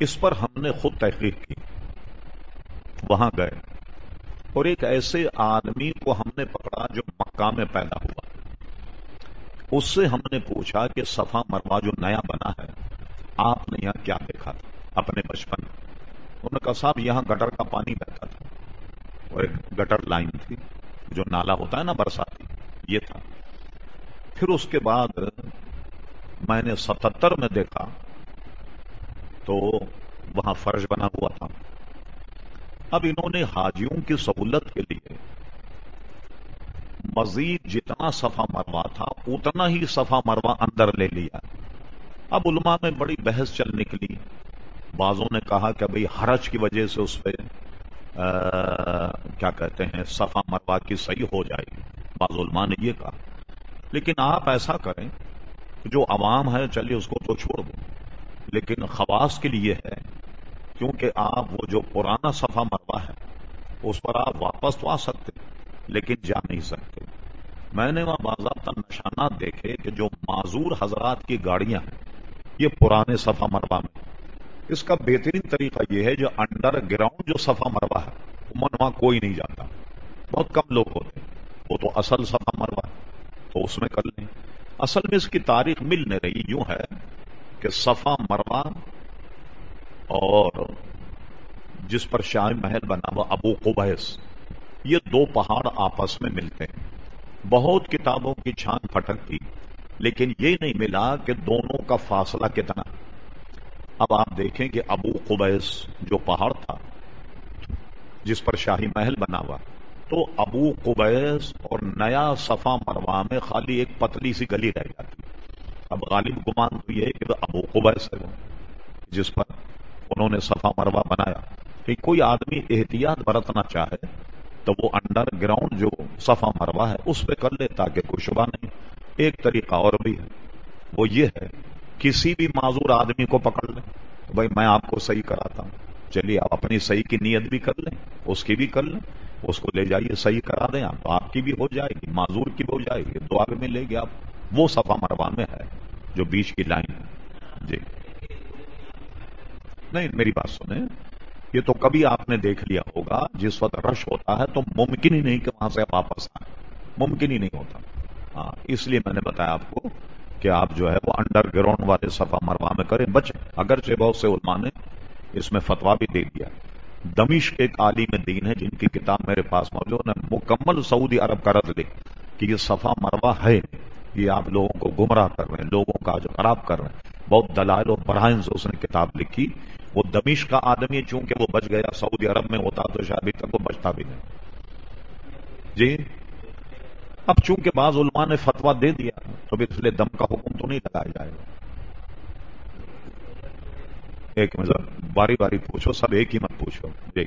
اس پر ہم نے خود تحقیق کی۔ وہاں گئے۔ اور ایک ایسے آدمی کو ہم نے پکڑا جو مکہ میں پیدا ہوا۔ اس سے ہم نے پوچھا کہ صفا مروا جو نیا بنا ہے، آپ نے یہاں کیا دیکھا تھا؟ اپنے بچپن۔ میں انہوں نے کہا، صاحب، یہاں گٹر کا پانی بہتا تھا۔ اور ایک گٹر لائن تھی، جو نالا ہوتا ہے نا برساتی، یہ تھا۔ پھر اس کے بعد میں نے ستتر میں دیکھا تو وہاں فرش بنا ہوا تھا۔ اب انہوں نے حاجیوں کی سہولت کے لیے مزید جتنا صفا مروا تھا، اتنا ہی صفا مروا اندر لے لیا۔ اب علماء میں بڑی بحث چل نکلی۔ بعضوں نے کہا کہ بھئی حرج کی وجہ سے اس پہ کیا کہتے ہیں صفا مروا کی صحیح ہو جائے گی بعض علماء نے یہ کہا۔ لیکن آپ ایسا کریں جو عوام ہے، چلیے اس کو تو چھوڑ دو۔ لیکن خواص کے لیے ہے، کیونکہ آپ وہ جو پرانا صفا مروا ہے، اس پر آپ واپس تو آ سکتے، لیکن جا نہیں سکتے۔ میں نے وہاں باضابطہ نشانات دیکھے کہ جو معذور حضرات کی گاڑیاں ہیں، یہ پرانے صفا مروا میں۔ اس کا بہترین طریقہ یہ ہے جو انڈر گراؤنڈ جو صفا مروا ہے، عموماً وہاں کوئی نہیں جاتا۔ بہت کم لوگ ہوتے وہ تو اصل صفا مروا ہے، تو اس میں کر لیں۔ اصل میں اس کی تاریخ مل نہیں رہی، یوں ہے کہ صفا مروا اور جس پر شاہ محل بنا ہوا ابو قبیس، یہ دو پہاڑ آپس میں ملتے ہیں۔ بہت کتابوں کی چھان پھٹک کی لیکن یہ نہیں ملا کہ دونوں کا فاصلہ کتنا۔ اب آپ دیکھیں کہ ابو قبیس جو پہاڑ تھا، جس پر شاہی محل بنا ہوا، تو ابو قبیس اور نیا صفا مروا میں خالی ایک پتلی سی گلی رہ جاتی۔ اب غالب گمان تو یہ کہ ابو قبیس ہے، جس پر انہوں نے صفا مروا بنایا۔ کہ کوئی آدمی احتیاط برتنا چاہے تو وہ انڈر گراؤنڈ جو صفا مروا ہے، اس پہ کر لے تاکہ کوئی شبہ نہیں۔ ایک طریقہ اور بھی ہے۔ وہ یہ ہے، کسی بھی معذور آدمی کو پکڑ لیں۔ بھائی میں آپ کو صحیح کراتا ہوں۔ چلیے، آپ اپنی صحیح کی نیت بھی کر لیں، اس کی بھی کر لیں۔ اس کو لے جائیے، صحیح کرا دیں۔ آپ تو آپ کی بھی ہو جائے گی، معذور کی بھی ہو جائے گی۔ دعا بھی ملے گی آپ، وہ صفا مروا میں ہے۔ جو بیچ کی لائن ہے۔ جی۔ نہیں، میری بات سنیں۔ یہ تو کبھی آپ نے دیکھ لیا ہوگا، جس وقت رش ہوتا ہے تو ممکن ہی نہیں کہ وہاں سے واپس آئے ممکن ہی نہیں ہوتا۔ ہاں اس لیے میں نے بتایا آپ کو کہ آپ جو ہے وہ انڈر گراؤنڈ والے صفا مروا میں کریں، بچیں۔ اگرچہ بہت سے علماء نے اس میں فتوا بھی دے دیا دمش ایک عالم دین ہے، جن کی کتاب میرے پاس موجود ہے۔ مکمل سعودی عرب کا رد لے کہ یہ صفا مروا ہے۔ یہ آپ لوگوں کو گمراہ کر رہے ہیں، لوگوں کا جو خراب کر رہے ہیں۔ بہت دلائل اور برائن سے اس نے کتاب لکھی۔ وہ دمش کا آدمی چونکہ وہ بچ گیا، سعودی عرب میں ہوتا تو شاید ابھی تک وہ بچتا بھی نہیں۔ جی؟ اب چونکہ بعض علماء نے فتوا دے دیا، تو اس لیے دم کا حکم تو نہیں لگایا جائے گا۔ ایک مطلب باری باری پوچھو، سب ایک ہی مت پوچھو۔ جی۔